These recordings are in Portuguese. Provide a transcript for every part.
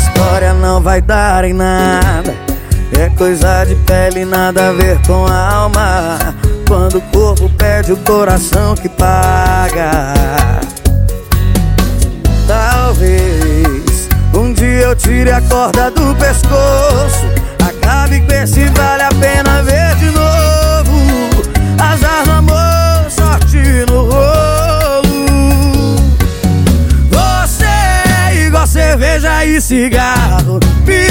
história não vai dar em nada. É coisa de pele, nada a ver com a alma. Quando o corpo pede o coração que paga. Talvez um dia eu tire a corda do pescoço. Acabe com esse vale cigarro. Me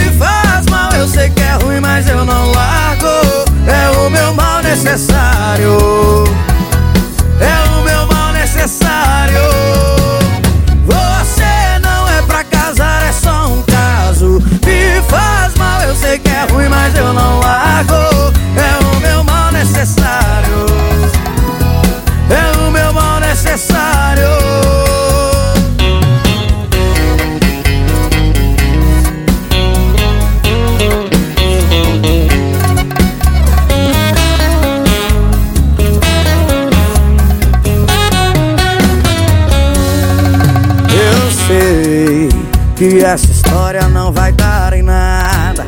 que essa história não vai dar em nada.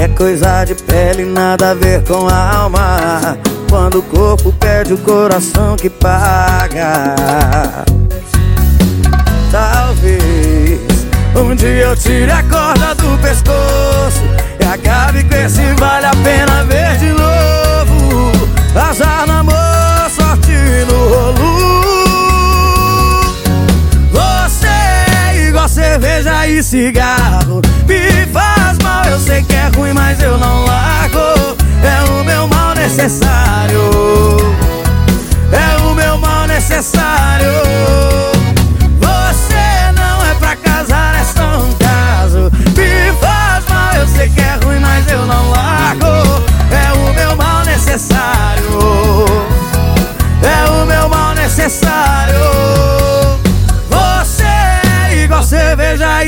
É coisa de pele, nada a ver com a alma. Quando o corpo pede o coração que paga. Talvez um dia eu tire a corda do pescoço e acabe com esse vale a pena ver de novo. Cerveja e cigarro. Me faz mal, eu sei que é ruim, mas eu não largo.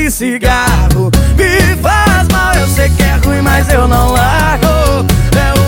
E cigarro. Me faz mal, eu sei que é ruim, mas eu não largo. É